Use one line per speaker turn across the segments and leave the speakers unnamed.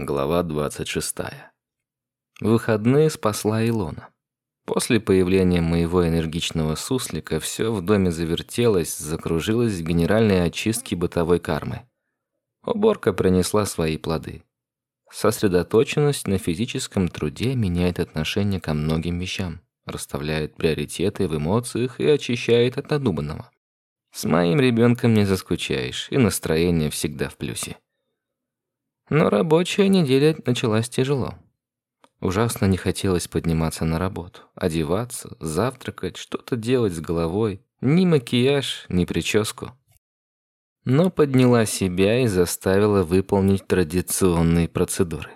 Глава 26. Выходные спасла Илона. После появления моего энергичного суслика все в доме завертелось, закружилось в генеральной очистке бытовой кармы. Уборка принесла свои плоды. Сосредоточенность на физическом труде меняет отношение ко многим вещам, расставляет приоритеты в эмоциях и очищает от надуманного. С моим ребенком не заскучаешь, и настроение всегда в плюсе. Но рабочая неделя началась тяжело. Ужасно не хотелось подниматься на работу, одеваться, завтракать, что-то делать с головой. Ни макияж, ни прическу. Но подняла себя и заставила выполнить традиционные процедуры.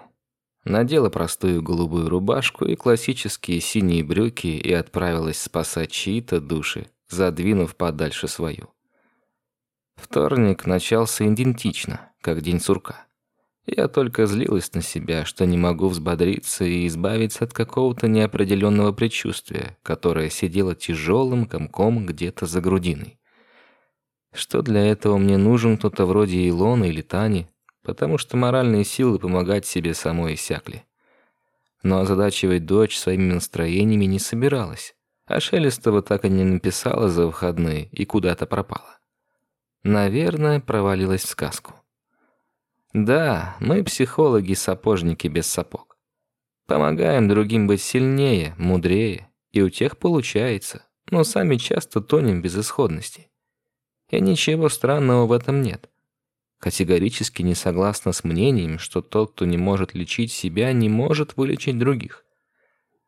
Надела простую голубую рубашку и классические синие брюки и отправилась спасать чьи-то души, задвинув подальше свою. Вторник начался идентично, как день сурка. Я только злилась на себя, что не могу взбодриться и избавиться от какого-то неопределенного предчувствия, которое сидело тяжелым комком где-то за грудиной. Что для этого мне нужен кто-то вроде Илона или Тани, потому что моральные силы помогать себе самой иссякли. Но озадачивать дочь своими настроениями не собиралась, а Шелестова так и не написала за выходные и куда-то пропала. Наверное, провалилась в сказку. Да, мы психологи-сапожники без сапог. Помогаем другим быть сильнее, мудрее, и у тех получается, но сами часто тонем в безысходности. И ничего странного в этом нет. Категорически не согласна с мнением, что тот, кто не может лечить себя, не может вылечить других.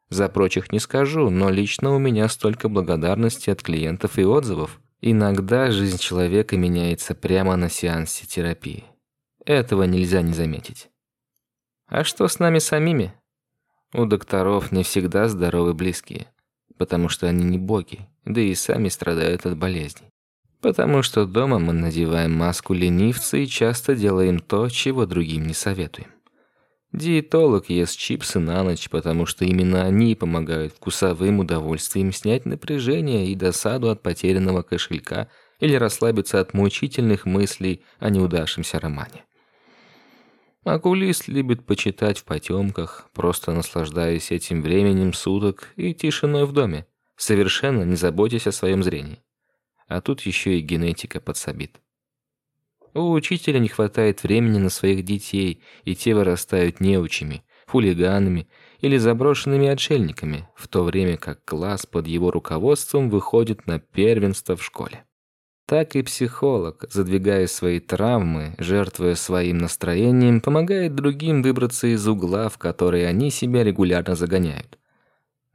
За прочих не скажу, но лично у меня столько благодарности от клиентов и отзывов. Иногда жизнь человека меняется прямо на сеансе терапии. Этого нельзя не заметить. А что с нами самими? У докторов не всегда здоровы близкие, потому что они не боги, да и сами страдают от болезней. Потому что дома мы надеваем маску ленивца и часто делаем то, чего другим не советуем. Диетолог ест чипсы на ночь, потому что именно они помогают вкусовым удовольствием снять напряжение и досаду от потерянного кошелька или расслабиться от мучительных мыслей о неудавшемся романе. Окулист любит почитать в потемках, просто наслаждаясь этим временем суток и тишиной в доме, совершенно не заботясь о своем зрении. А тут еще и генетика подсобит. У учителя не хватает времени на своих детей, и те вырастают неучими, хулиганами или заброшенными отшельниками, в то время как класс под его руководством выходит на первенство в школе так и психолог, задвигая свои травмы, жертвуя своим настроением, помогает другим выбраться из угла, в который они себя регулярно загоняют.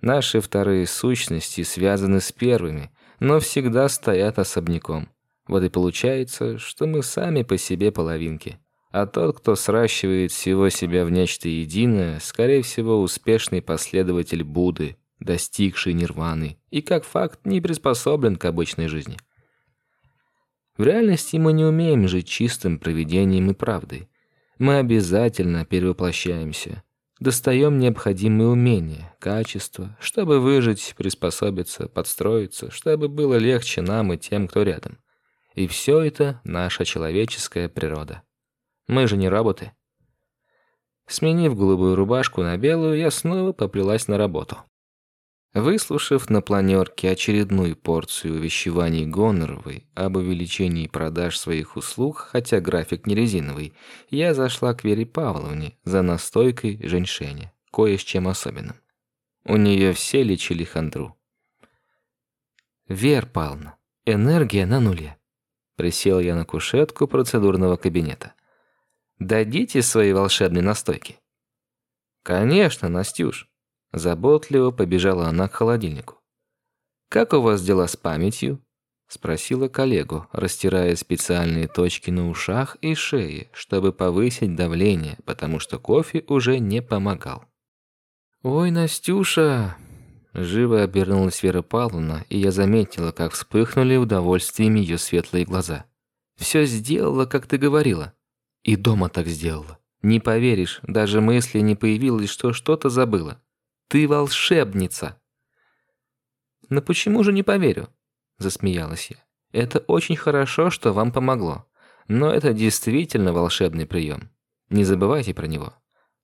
Наши вторые сущности связаны с первыми, но всегда стоят особняком. Вот и получается, что мы сами по себе половинки. А тот, кто сращивает всего себя в нечто единое, скорее всего, успешный последователь Будды, достигший нирваны, и как факт не приспособлен к обычной жизни. В реальности мы не умеем жить чистым провидением и правдой. Мы обязательно перевоплощаемся, достаем необходимые умения, качества, чтобы выжить, приспособиться, подстроиться, чтобы было легче нам и тем, кто рядом. И все это наша человеческая природа. Мы же не роботы. Сменив голубую рубашку на белую, я снова поплелась на работу. Выслушав на планерке очередную порцию увещеваний Гоноровой об увеличении продаж своих услуг, хотя график не резиновый, я зашла к Вере Павловне за настойкой женьшеня, кое с чем особенным. У нее все лечили хандру. «Вер Павловна, энергия на нуле». Присел я на кушетку процедурного кабинета. «Дадите свои волшебные настойки?» «Конечно, Настюш», Заботливо побежала она к холодильнику. «Как у вас дела с памятью?» Спросила коллегу, растирая специальные точки на ушах и шее, чтобы повысить давление, потому что кофе уже не помогал. «Ой, Настюша!» Живо обернулась Вера Павловна, и я заметила, как вспыхнули удовольствием ее светлые глаза. «Все сделала, как ты говорила. И дома так сделала. Не поверишь, даже мысли не появилось, что что-то забыла. Ты волшебница!» «Но почему же не поверю?» – засмеялась я. «Это очень хорошо, что вам помогло. Но это действительно волшебный прием. Не забывайте про него.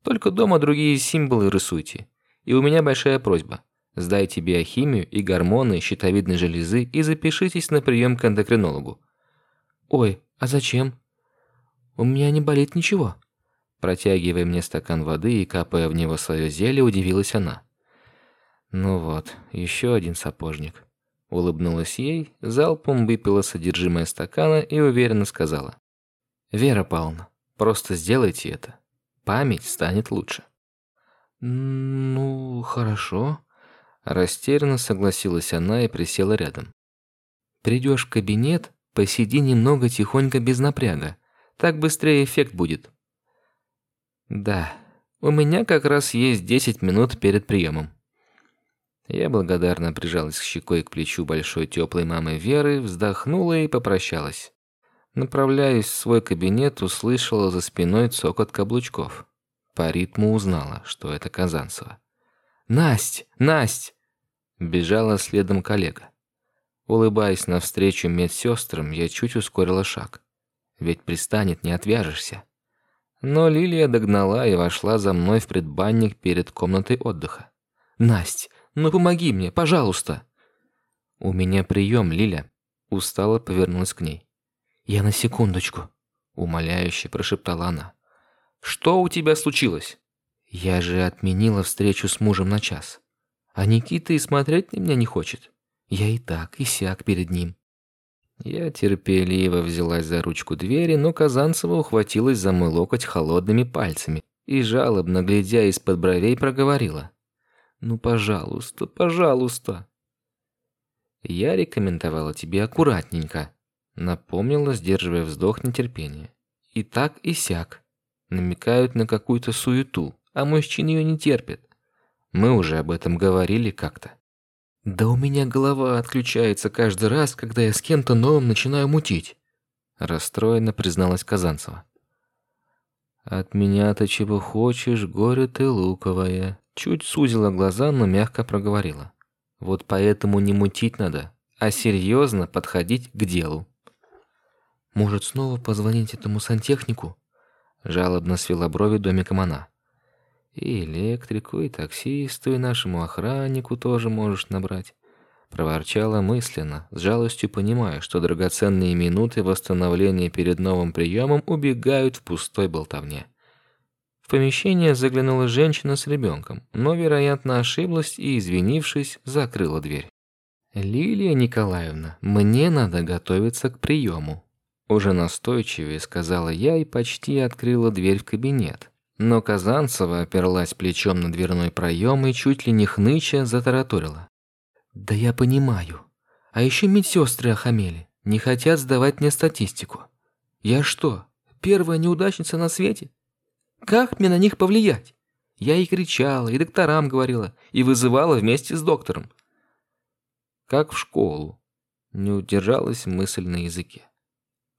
Только дома другие символы рисуйте. И у меня большая просьба. Сдайте биохимию и гормоны щитовидной железы и запишитесь на прием к эндокринологу. Ой, а зачем? У меня не болит ничего. Протягивая мне стакан воды и капая в него свое зелье, удивилась она. Ну вот, еще один сапожник. Улыбнулась ей, залпом выпила содержимое стакана и уверенно сказала: "Вера Павловна, просто сделайте это. Память станет лучше". Ну, хорошо. Растерянно согласилась она и присела рядом. Придешь в кабинет, посиди немного тихонько без напряга. Так быстрее эффект будет. Да, у меня как раз есть 10 минут перед приемом. Я благодарно прижалась щекой к плечу большой теплой мамы Веры, вздохнула и попрощалась. Направляясь в свой кабинет, услышала за спиной цокот каблучков. По ритму узнала, что это Казанцева. «Насть! Насть!» Бежала следом коллега. Улыбаясь навстречу медсестрам, я чуть ускорила шаг. Ведь пристанет, не отвяжешься. Но Лилия догнала и вошла за мной в предбанник перед комнатой отдыха. «Насть, ну помоги мне, пожалуйста!» «У меня прием, Лиля!» Устало повернулась к ней. «Я на секундочку», — умоляюще прошептала она. Что у тебя случилось? Я же отменила встречу с мужем на час. А Никита и смотреть на меня не хочет. Я и так, и сяк перед ним. Я терпеливо взялась за ручку двери, но Казанцева ухватилась за мой локоть холодными пальцами и жалобно глядя из-под бровей проговорила: "Ну, пожалуйста, пожалуйста". Я рекомендовала тебе аккуратненько, напомнила, сдерживая вздох нетерпения. И так и сяк намекают на какую-то суету, а мужчины ее не терпят. Мы уже об этом говорили как-то. Да у меня голова отключается каждый раз, когда я с кем-то новым начинаю мутить, расстроенно призналась Казанцева. От меня-то чего хочешь, горе ты луковое. Чуть сузила глаза, но мягко проговорила. Вот поэтому не мутить надо, а серьезно подходить к делу. Может, снова позвонить этому сантехнику? Жалобно свела брови домиком она. И электрику, и таксисту, и нашему охраннику тоже можешь набрать. Проворчала мысленно, с жалостью понимая, что драгоценные минуты восстановления перед новым приемом убегают в пустой болтовне. В помещение заглянула женщина с ребенком, но, вероятно, ошиблась и, извинившись, закрыла дверь. Лилия Николаевна, мне надо готовиться к приему. Уже настойчивее сказала я и почти открыла дверь в кабинет. Но Казанцева оперлась плечом на дверной проем и чуть ли не хныча затараторила. «Да я понимаю. А еще медсестры охамели. Не хотят сдавать мне статистику. Я что, первая неудачница на свете? Как мне на них повлиять? Я и кричала, и докторам говорила, и вызывала вместе с доктором. Как в школу. Не удержалась мысль на языке.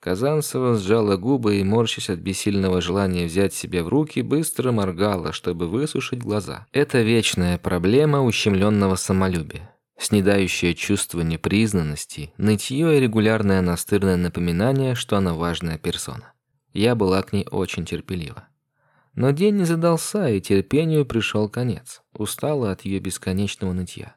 Казанцева сжала губы и, морщась от бессильного желания взять себя в руки, быстро моргала, чтобы высушить глаза. Это вечная проблема ущемленного самолюбия. Снедающее чувство непризнанности, нытье и регулярное настырное напоминание, что она важная персона. Я была к ней очень терпелива. Но день не задался, и терпению пришел конец. Устала от ее бесконечного нытья.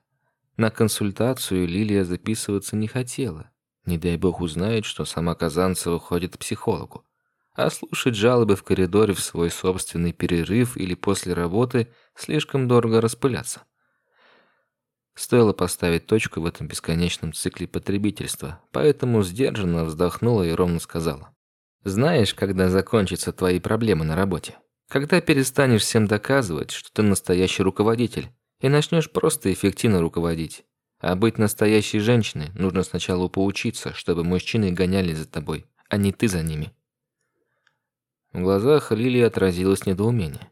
На консультацию Лилия записываться не хотела. Не дай бог узнает, что сама Казанцева ходит к психологу. А слушать жалобы в коридоре в свой собственный перерыв или после работы слишком дорого распыляться. Стоило поставить точку в этом бесконечном цикле потребительства, поэтому сдержанно вздохнула и ровно сказала: "Знаешь, когда закончатся твои проблемы на работе? Когда перестанешь всем доказывать, что ты настоящий руководитель, и начнешь просто эффективно руководить, а быть настоящей женщиной нужно сначала поучиться, чтобы мужчины гонялись за тобой, а не ты за ними. В глазах Лилии отразилось недоумение.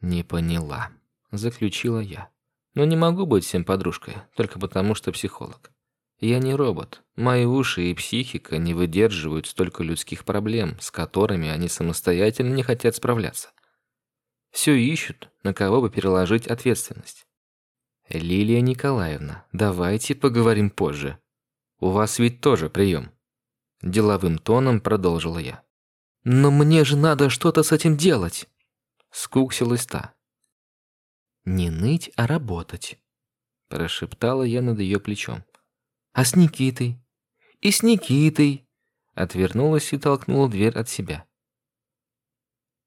Не поняла, заключила я. Но не могу быть всем подружкой, только потому что психолог. Я не робот. Мои уши и психика не выдерживают столько людских проблем, с которыми они самостоятельно не хотят справляться. Все ищут, на кого бы переложить ответственность. Лилия Николаевна, давайте поговорим позже. У вас ведь тоже прием. Деловым тоном продолжила я. Но мне же надо что-то с этим делать. Скуксилась та. «Не ныть, а работать», – прошептала я над ее плечом. «А с Никитой? И с Никитой!» Отвернулась и толкнула дверь от себя.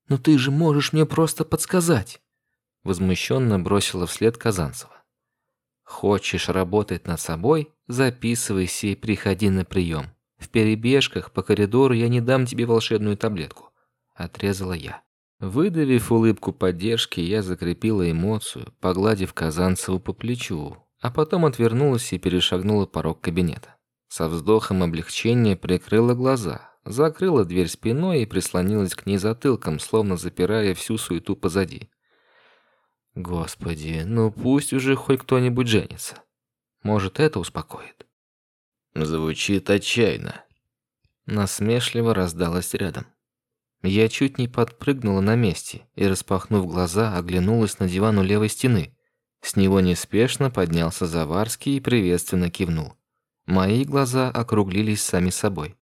«Ну ты же можешь мне просто подсказать!» Возмущенно бросила вслед Казанцева. «Хочешь работать над собой? Записывайся и приходи на прием. В перебежках по коридору я не дам тебе волшебную таблетку», отрезала я. Выдавив улыбку поддержки, я закрепила эмоцию, погладив Казанцеву по плечу, а потом отвернулась и перешагнула порог кабинета. Со вздохом облегчения прикрыла глаза, закрыла дверь спиной и прислонилась к ней затылком, словно запирая всю суету позади. Господи, ну пусть уже хоть кто-нибудь женится. Может, это успокоит.
Звучит отчаянно.
Насмешливо раздалось рядом. Я чуть не подпрыгнула на месте и, распахнув глаза, оглянулась на диван у левой стены. С него неспешно поднялся Заварский и приветственно кивнул. Мои глаза округлились сами собой.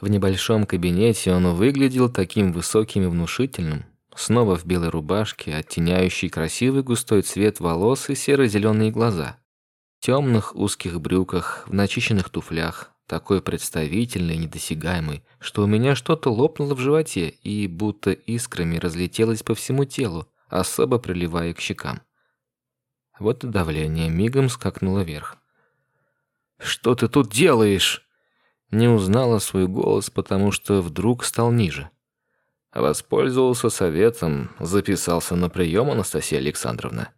В небольшом кабинете он выглядел таким высоким и внушительным, снова в белой рубашке, оттеняющей красивый густой цвет волос и серо-зеленые глаза. В темных узких брюках, в начищенных туфлях, такой представительный и недосягаемый, что у меня что-то лопнуло в животе и будто искрами разлетелось по всему телу, особо приливая к щекам. Вот и давление мигом скакнуло вверх. «Что ты тут делаешь?» Не узнала свой голос, потому что вдруг стал ниже.
Воспользовался советом, записался на прием, Анастасия Александровна.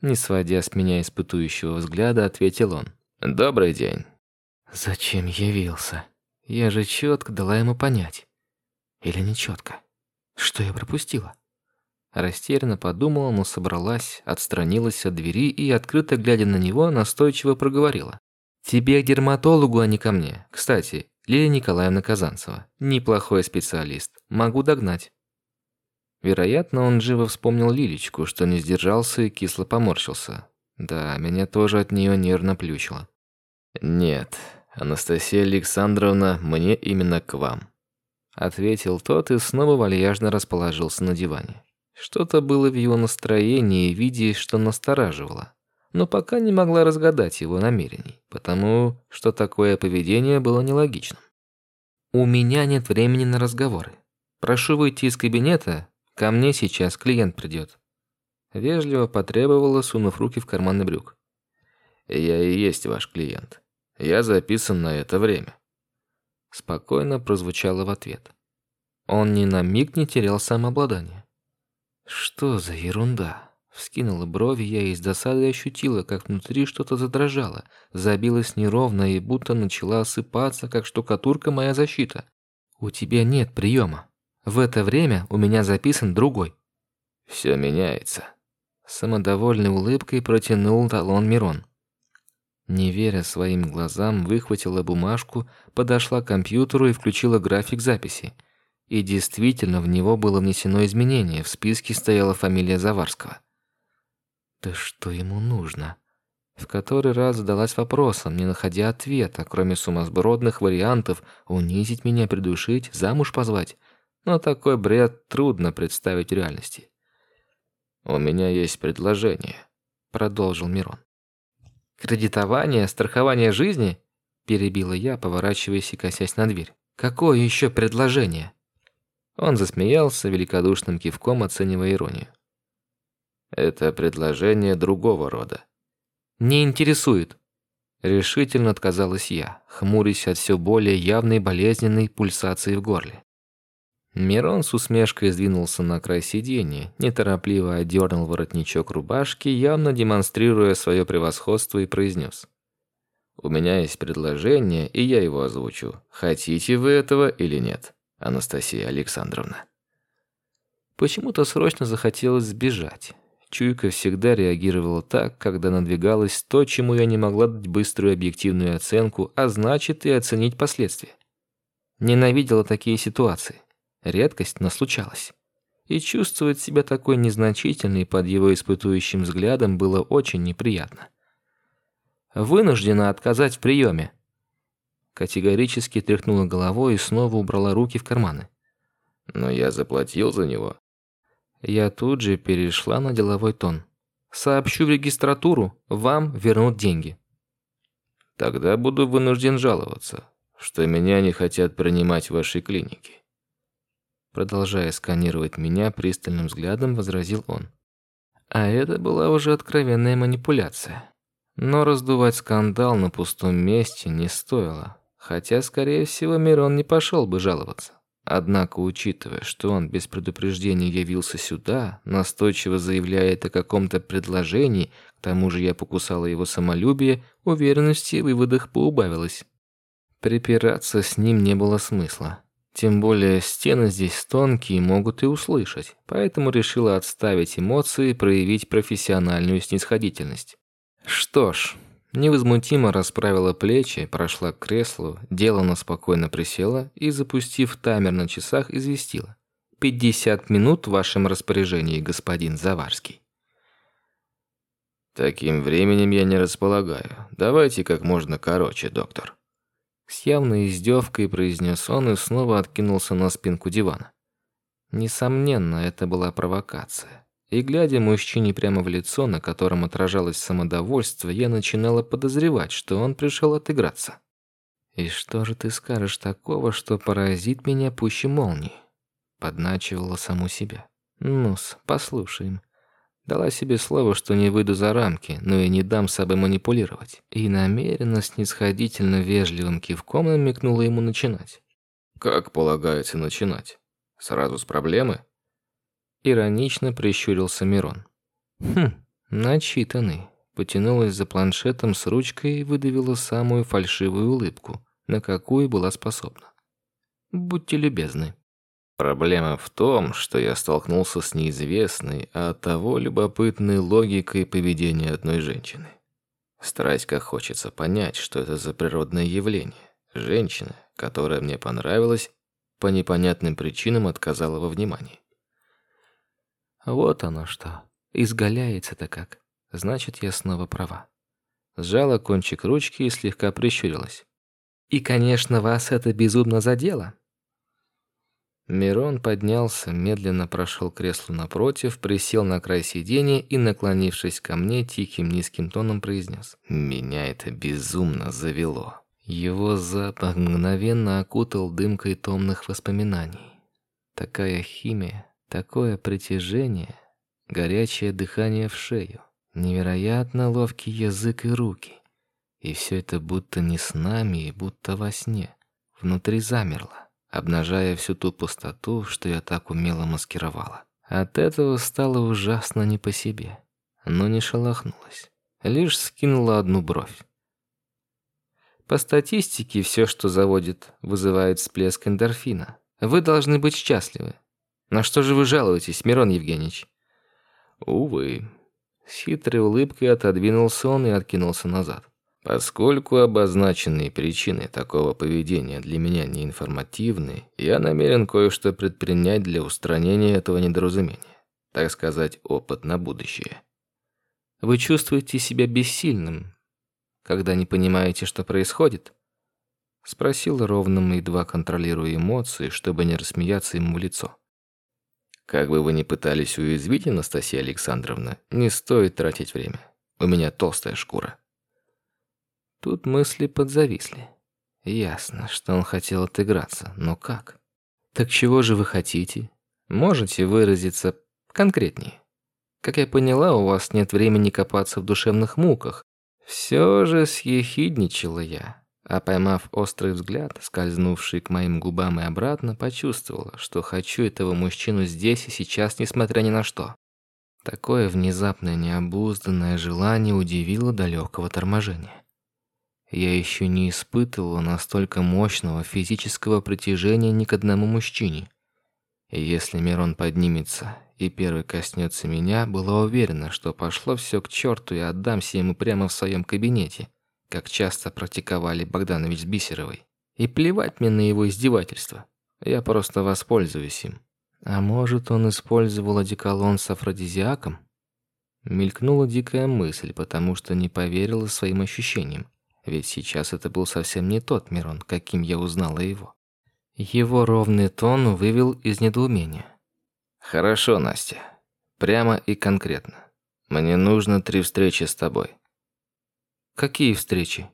Не сводя с меня испытующего взгляда, ответил он.
«Добрый день».
«Зачем явился? Я же четко дала ему понять. Или не четко? Что я пропустила?» Растерянно подумала, но собралась, отстранилась от двери и, открыто глядя на него, настойчиво проговорила. Тебе к дерматологу, а не ко мне. Кстати, Лилия Николаевна Казанцева. Неплохой специалист. Могу догнать. Вероятно, он живо вспомнил Лилечку, что не сдержался и кисло поморщился. Да, меня тоже от нее нервно плющило.
Нет, Анастасия Александровна, мне именно к вам,
ответил тот и снова вальяжно расположился на диване. Что-то было в его настроении и виде, что настораживало но пока не могла разгадать его намерений, потому что такое поведение было нелогичным. «У меня нет времени на разговоры. Прошу выйти из кабинета, ко мне сейчас клиент придет». Вежливо потребовала, сунув руки в карманы брюк.
«Я и есть ваш клиент. Я записан на это время».
Спокойно прозвучало в ответ. Он ни на миг не терял самообладание. «Что за ерунда?» Вскинула брови я и с досадой ощутила, как внутри что-то задрожало, забилось неровно и будто начала осыпаться, как штукатурка моя защита. У тебя нет приема. В это время у меня записан другой.
Все меняется.
Самодовольной улыбкой протянул талон Мирон. Не веря своим глазам, выхватила бумажку, подошла к компьютеру и включила график записи. И действительно, в него было внесено изменение. В списке стояла фамилия Заварского. Да что ему нужно? В который раз задалась вопросом, не находя ответа, кроме сумасбродных вариантов унизить меня, придушить, замуж позвать. Но такой бред трудно представить в реальности.
У меня есть предложение, продолжил Мирон.
Кредитование, страхование жизни? перебила я, поворачиваясь и косясь на дверь. Какое еще предложение? Он засмеялся великодушным кивком, оценивая иронию.
Это предложение другого рода.
Не интересует. Решительно отказалась я, хмурясь от все более явной болезненной пульсации в горле. Мирон с усмешкой сдвинулся на край сиденья, неторопливо одернул воротничок рубашки, явно демонстрируя свое превосходство, и произнес.
«У меня есть предложение, и я его озвучу. Хотите вы этого или нет, Анастасия Александровна?»
Почему-то срочно захотелось сбежать. Чуйка всегда реагировала так, когда надвигалось то, чему я не могла дать быструю объективную оценку, а значит и оценить последствия. Ненавидела такие ситуации. Редкость, но случалась. И чувствовать себя такой незначительной под его испытующим взглядом было очень неприятно. Вынуждена отказать в приеме. Категорически тряхнула головой и снова убрала руки в карманы.
Но я заплатил за него.
Я тут же перешла на деловой тон. Сообщу в регистратуру, вам вернут деньги.
Тогда буду вынужден жаловаться, что меня не хотят принимать в вашей клинике.
Продолжая сканировать меня пристальным взглядом, возразил он. А это была уже откровенная манипуляция. Но раздувать скандал на пустом месте не стоило, хотя, скорее всего, Мирон не пошел бы жаловаться. Однако, учитывая, что он без предупреждения явился сюда, настойчиво заявляет о каком-то предложении, к тому же я покусала его самолюбие, уверенности в выводах поубавилось. Припираться с ним не было смысла. Тем более стены здесь тонкие, могут и услышать, поэтому решила отставить эмоции и проявить профессиональную снисходительность. Что ж, невозмутимо расправила плечи, прошла к креслу, делано спокойно присела и, запустив таймер на часах, известила. «Пятьдесят минут в вашем распоряжении, господин Заварский».
«Таким временем я не располагаю. Давайте как можно короче, доктор».
С явной издевкой произнес он и снова откинулся на спинку дивана. Несомненно, это была провокация. И глядя мужчине прямо в лицо, на котором отражалось самодовольство, я начинала подозревать, что он пришел отыграться. «И что же ты скажешь такого, что поразит меня пуще молнии?» Подначивала саму себя. «Ну-с, послушаем. Дала себе слово, что не выйду за рамки, но и не дам собой манипулировать. И намеренно снисходительно вежливым кивком намекнула ему начинать.
«Как полагается начинать? Сразу с проблемы?»
Иронично прищурился Мирон. «Хм, начитанный». Потянулась за планшетом с ручкой и выдавила самую фальшивую улыбку, на какую была способна. «Будьте любезны».
Проблема в том, что я столкнулся с неизвестной, а того любопытной логикой поведения одной женщины. Страсть как хочется понять, что это за природное явление. Женщина, которая мне понравилась, по непонятным причинам отказала во внимании.
Вот оно что. Изгаляется-то как. Значит, я снова права. Сжала кончик ручки и слегка прищурилась. И, конечно, вас это безумно задело. Мирон поднялся, медленно прошел креслу напротив, присел на край сиденья и, наклонившись ко мне, тихим низким тоном произнес. «Меня это безумно завело». Его запах мгновенно окутал дымкой томных воспоминаний. Такая химия, такое притяжение, горячее дыхание в шею, невероятно ловкий язык и руки. И все это будто не с нами и будто во сне. Внутри замерло обнажая всю ту пустоту, что я так умело маскировала. От этого стало ужасно не по себе, но не шелохнулась, лишь скинула одну бровь. По статистике, все, что заводит, вызывает всплеск эндорфина. Вы должны быть счастливы. На что же вы жалуетесь, Мирон Евгеньевич?
Увы.
С хитрой улыбкой отодвинулся он и откинулся назад.
Поскольку обозначенные причины такого поведения для меня не информативны, я намерен кое-что предпринять для устранения этого недоразумения. Так сказать, опыт на будущее.
Вы чувствуете себя бессильным, когда не понимаете, что происходит? Спросил ровным, едва контролируя эмоции, чтобы не рассмеяться ему в лицо.
Как бы вы ни пытались уязвить, Анастасия Александровна, не стоит тратить время. У меня толстая шкура.
Тут мысли подзависли. Ясно, что он хотел отыграться, но как? Так чего же вы хотите? Можете выразиться конкретнее? Как я поняла, у вас нет времени копаться в душевных муках. Все же съехидничала я, а поймав острый взгляд, скользнувший к моим губам и обратно, почувствовала, что хочу этого мужчину здесь и сейчас, несмотря ни на что. Такое внезапное необузданное желание удивило далекого торможения. Я еще не испытывала настолько мощного физического притяжения ни к одному мужчине. И если Мирон поднимется и первый коснется меня, была уверена, что пошло все к черту и отдамся ему прямо в своем кабинете, как часто практиковали Богданович с Бисеровой. И плевать мне на его издевательство. Я просто воспользуюсь им. А может, он использовал одеколон с афродизиаком? Мелькнула дикая мысль, потому что не поверила своим ощущениям. Ведь сейчас это был совсем не тот Мирон, каким я узнала его. Его ровный тон вывел из недоумения.
Хорошо, Настя. Прямо и конкретно. Мне нужно три встречи с тобой.
Какие встречи?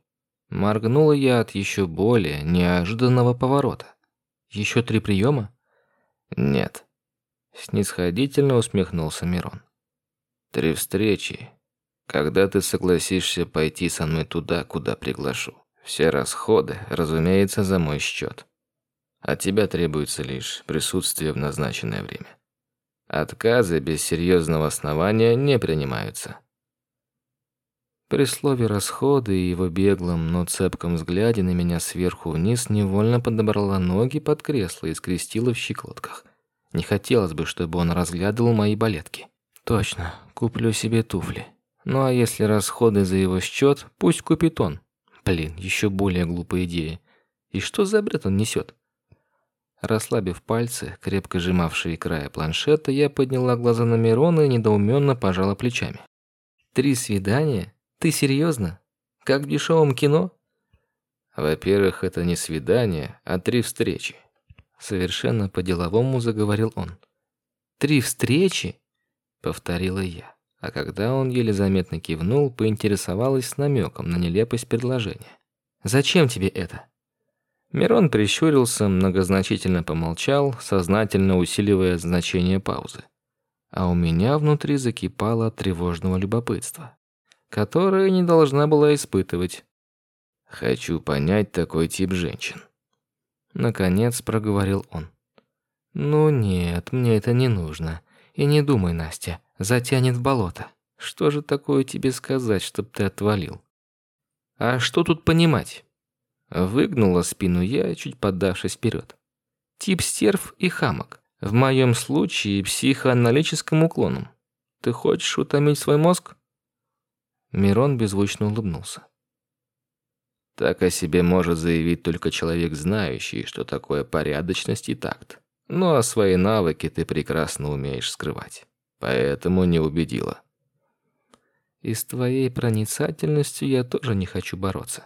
Моргнула я от еще более неожиданного поворота. Еще три приема?
Нет. Снисходительно усмехнулся Мирон. Три встречи, когда ты согласишься пойти со мной туда, куда приглашу. Все расходы, разумеется, за мой счет. От тебя требуется лишь присутствие в назначенное время. Отказы без серьезного основания не принимаются.
При слове «расходы» и его беглом, но цепком взгляде на меня сверху вниз невольно подобрала ноги под кресло и скрестила в щиколотках. Не хотелось бы, чтобы он разглядывал мои балетки. Точно, куплю себе туфли. Ну а если расходы за его счет, пусть купит он. Блин, еще более глупая идея. И что за бред он несет? Расслабив пальцы, крепко сжимавшие края планшета, я подняла глаза на Мирона и недоуменно пожала плечами. «Три свидания? Ты серьезно? Как в дешевом кино?»
«Во-первых, это не свидание, а три встречи», — совершенно по-деловому заговорил он.
«Три встречи?» — повторила я. А когда он еле заметно кивнул, поинтересовалась с намеком на нелепость предложения. «Зачем тебе это?» Мирон прищурился, многозначительно помолчал, сознательно усиливая значение паузы. А у меня внутри закипало от тревожного любопытства, которое не должна была испытывать.
«Хочу понять такой тип женщин», —
наконец проговорил он. «Ну нет, мне это не нужно. И не думай, Настя, затянет в болото. Что же такое тебе сказать, чтоб ты отвалил?» «А что тут понимать?» Выгнула спину я, чуть поддавшись вперед. Тип стерв и хамок. В моем случае психоаналитическим уклоном. Ты хочешь утомить свой мозг? Мирон беззвучно улыбнулся.
Так о себе может заявить только человек, знающий, что такое порядочность и такт. Ну а свои навыки ты прекрасно умеешь скрывать. Поэтому не убедила.
И с твоей проницательностью я тоже не хочу бороться.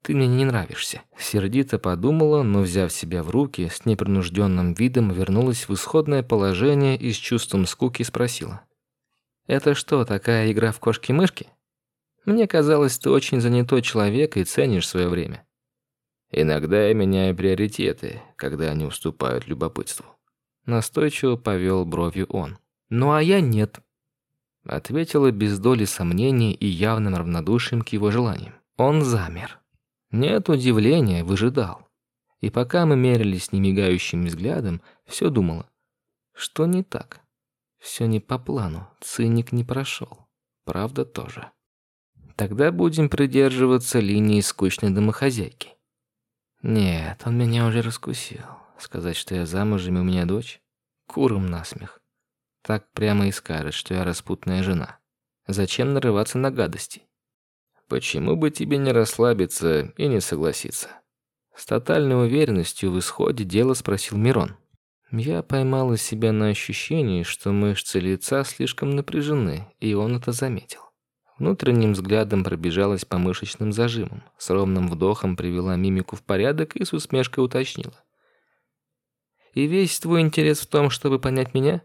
Ты мне не нравишься. Сердито подумала, но взяв себя в руки, с непринужденным видом вернулась в исходное положение и с чувством скуки спросила: "Это что, такая игра в кошки-мышки? Мне казалось, ты очень занятой человек и ценишь свое время".
Иногда я меняю приоритеты, когда они уступают любопытству.
Настойчиво повел бровью он. Ну а я нет. Ответила без доли сомнений и явным равнодушием к его желаниям. Он замер. Нет удивления, выжидал. И пока мы мерились немигающим взглядом, все думала, что не так. Все не по плану, циник не прошел. Правда тоже. Тогда будем придерживаться линии скучной домохозяйки. Нет, он меня уже раскусил. Сказать, что я замужем и у меня дочь? Куром насмех. Так прямо и скажет, что я распутная жена. Зачем нарываться на гадости?
Почему бы тебе не расслабиться и не согласиться?
С тотальной уверенностью в исходе дела спросил Мирон. Я поймала себя на ощущении, что мышцы лица слишком напряжены, и он это заметил. Внутренним взглядом пробежалась по мышечным зажимам, с ровным вдохом привела мимику в порядок и с усмешкой уточнила. «И весь твой интерес в том, чтобы понять меня?»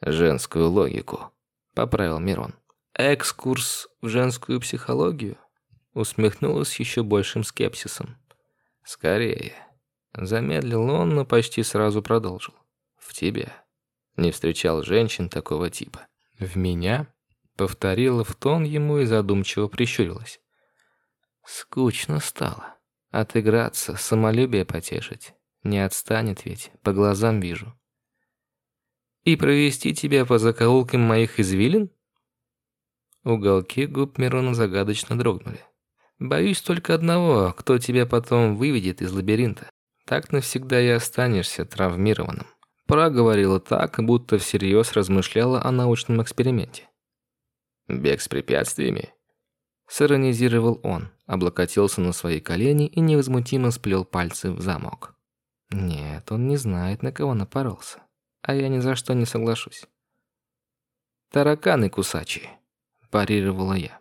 «Женскую логику», — поправил Мирон.
Экскурс в женскую психологию? Усмехнулась еще большим скепсисом.
Скорее.
Замедлил он, но почти сразу продолжил.
В тебя. Не встречал женщин такого типа.
В меня? Повторила в тон ему и задумчиво прищурилась. Скучно стало. Отыграться, самолюбие потешить. Не отстанет ведь, по глазам вижу. И провести тебя по закоулкам моих извилин? Уголки губ Мирона загадочно дрогнули. Боюсь только одного, кто тебя потом выведет из лабиринта. Так навсегда и останешься травмированным. Проговорила так, будто всерьез размышляла о научном эксперименте.
Бег с препятствиями?
Сиронизировал он, облокотился на свои колени и невозмутимо сплел пальцы в замок. Нет, он не знает, на кого напоролся. А я ни за что не соглашусь. Тараканы кусачие парировала я.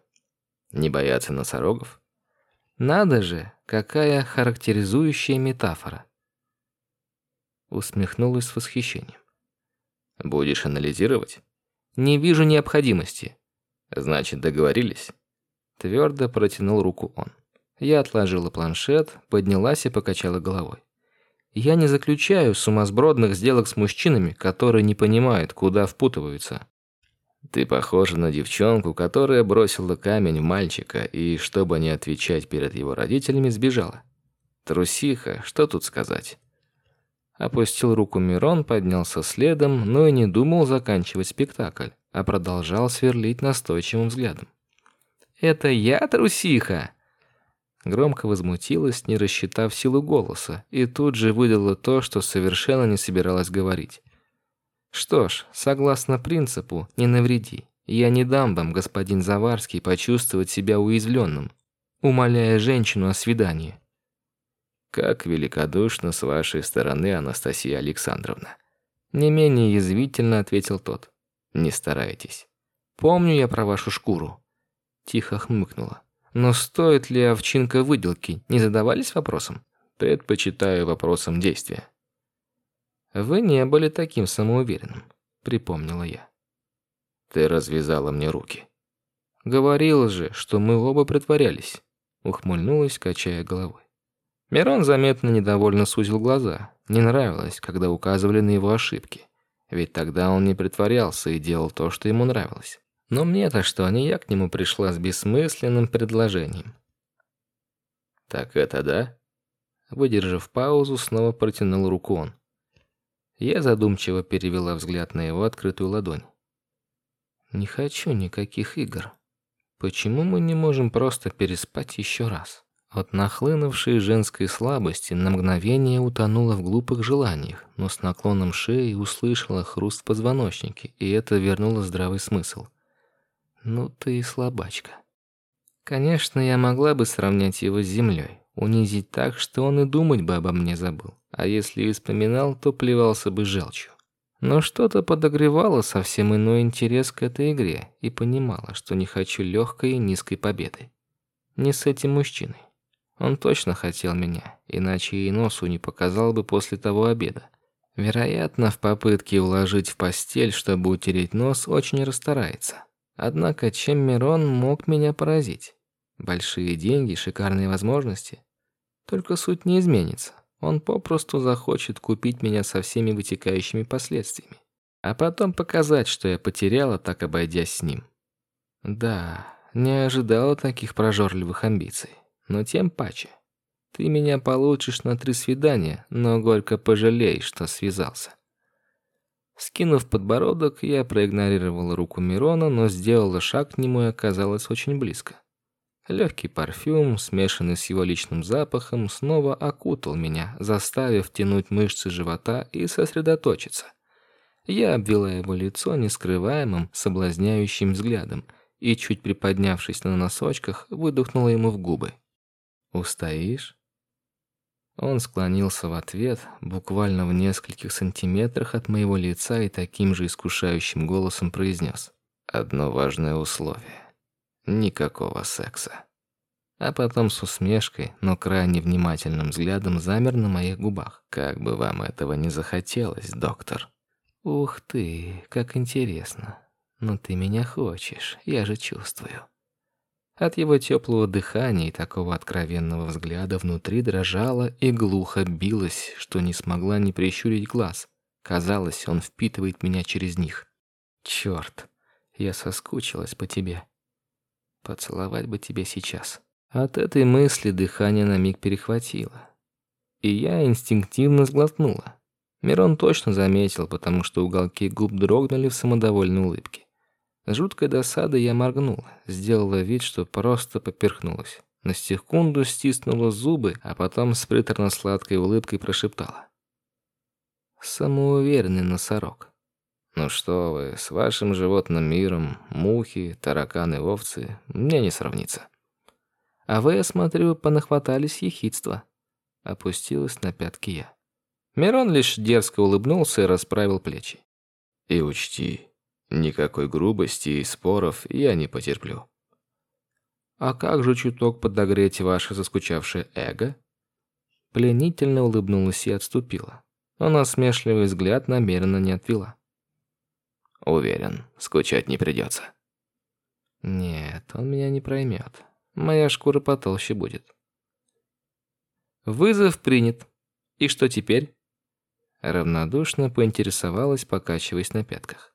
Не бояться носорогов?
Надо же, какая характеризующая метафора. Усмехнулась с восхищением.
Будешь анализировать?
Не вижу необходимости.
Значит, договорились?
Твердо протянул руку он. Я отложила планшет, поднялась и покачала головой. Я не заключаю сумасбродных сделок с мужчинами, которые не понимают, куда впутываются.
Ты похожа на девчонку, которая бросила камень в мальчика и, чтобы не отвечать перед его родителями, сбежала. Трусиха, что тут сказать?
Опустил руку Мирон, поднялся следом, но и не думал заканчивать спектакль, а продолжал сверлить настойчивым взглядом. «Это я трусиха?» Громко возмутилась, не рассчитав силу голоса, и тут же выдала то, что совершенно не собиралась говорить. «Что ж, согласно принципу «не навреди», я не дам вам, господин Заварский, почувствовать себя уязвленным, умоляя женщину о свидании.
Как великодушно с вашей стороны, Анастасия Александровна.
Не менее язвительно ответил тот.
Не старайтесь.
Помню я про вашу шкуру. Тихо хмыкнула. Но стоит ли овчинка выделки? Не задавались вопросом?
Предпочитаю вопросом действия.
Вы не были таким самоуверенным, припомнила я.
Ты развязала мне руки.
Говорил же, что мы оба притворялись, ухмыльнулась, качая головой. Мирон заметно недовольно сузил глаза. Не нравилось, когда указывали на его ошибки. Ведь тогда он не притворялся и делал то, что ему нравилось. Но мне-то что, не я к нему пришла с бессмысленным предложением.
Так это да?
Выдержав паузу, снова протянул руку он. Я задумчиво перевела взгляд на его открытую ладонь. Не хочу никаких игр. Почему мы не можем просто переспать еще раз? От нахлынувшей женской слабости на мгновение утонула в глупых желаниях, но с наклоном шеи услышала хруст в позвоночнике, и это вернуло здравый смысл. Ну ты и слабачка. Конечно, я могла бы сравнять его с землей, унизить так, что он и думать бы обо мне забыл. А если и вспоминал, то плевался бы желчью. Но что-то подогревало совсем иной интерес к этой игре и понимала, что не хочу легкой и низкой победы. Не с этим мужчиной. Он точно хотел меня, иначе и носу не показал бы после того обеда. Вероятно, в попытке уложить в постель, чтобы утереть нос, очень расстарается. Однако, чем Мирон мог меня поразить? Большие деньги, шикарные возможности. Только суть не изменится. Он попросту захочет купить меня со всеми вытекающими последствиями. А потом показать, что я потеряла, так обойдясь с ним. Да, не ожидала таких прожорливых амбиций но тем паче. Ты меня получишь на три свидания, но горько пожалеешь, что связался. Скинув подбородок, я проигнорировала руку Мирона, но сделала шаг к нему и оказалась очень близко. Легкий парфюм, смешанный с его личным запахом, снова окутал меня, заставив тянуть мышцы живота и сосредоточиться. Я обвела его лицо нескрываемым, соблазняющим взглядом и, чуть приподнявшись на носочках, выдохнула ему в губы. Устоишь? Он склонился в ответ, буквально в нескольких сантиметрах от моего лица и таким же искушающим голосом произнес: "Одно важное условие: никакого секса". А потом с усмешкой, но крайне внимательным взглядом замер на моих губах. Как бы вам этого не захотелось, доктор. Ух ты, как интересно. Но ты меня хочешь, я же чувствую. От его теплого дыхания и такого откровенного взгляда внутри дрожало и глухо билось, что не смогла не прищурить глаз. Казалось, он впитывает меня через них. Черт, я соскучилась по тебе. Поцеловать бы тебя сейчас. От этой мысли дыхание на миг перехватило. И я инстинктивно сглотнула. Мирон точно заметил, потому что уголки губ дрогнули в самодовольной улыбке. С жуткой досадой я моргнула, сделала вид, что просто поперхнулась. На секунду стиснула зубы, а потом с приторно-сладкой улыбкой прошептала. Самоуверенный носорог. Ну что вы, с вашим животным миром, мухи, тараканы, овцы, мне не сравнится. А вы, я смотрю, понахватались ехидства. Опустилась на пятки я. Мирон лишь дерзко улыбнулся и расправил плечи.
И учти, Никакой грубости и споров я не потерплю.
А как же чуток подогреть ваше заскучавшее эго? Пленительно улыбнулась и отступила. Но насмешливый взгляд намеренно не отвела.
Уверен, скучать не придется.
Нет, он меня не проймет. Моя шкура потолще будет. Вызов принят. И что теперь? Равнодушно поинтересовалась, покачиваясь на пятках.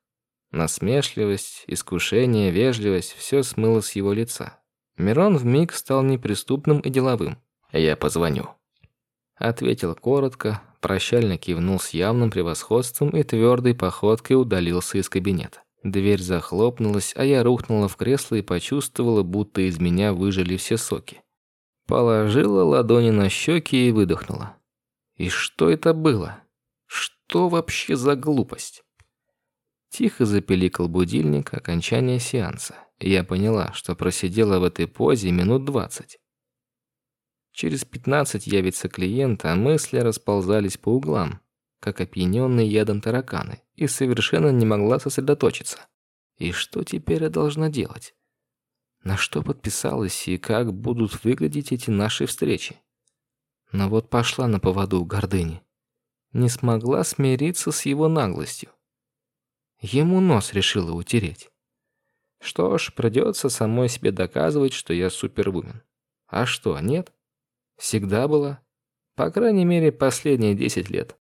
Насмешливость, искушение, вежливость – все смыло с его лица. Мирон вмиг стал неприступным и деловым.
«Я позвоню», –
ответил коротко, прощально кивнул с явным превосходством и твердой походкой удалился из кабинета. Дверь захлопнулась, а я рухнула в кресло и почувствовала, будто из меня выжили все соки. Положила ладони на щеки и выдохнула. И что это было? Что вообще за глупость? Тихо запеликал будильник окончания сеанса. Я поняла, что просидела в этой позе минут двадцать. Через пятнадцать явится клиент, а мысли расползались по углам, как опьяненные ядом тараканы, и совершенно не могла сосредоточиться. И что теперь я должна делать? На что подписалась и как будут выглядеть эти наши встречи? Но вот пошла на поводу гордыни. Не смогла смириться с его наглостью. Ему нос решила утереть. Что ж, придется самой себе доказывать, что я супервумен. А что, нет? Всегда была. По крайней мере, последние десять лет.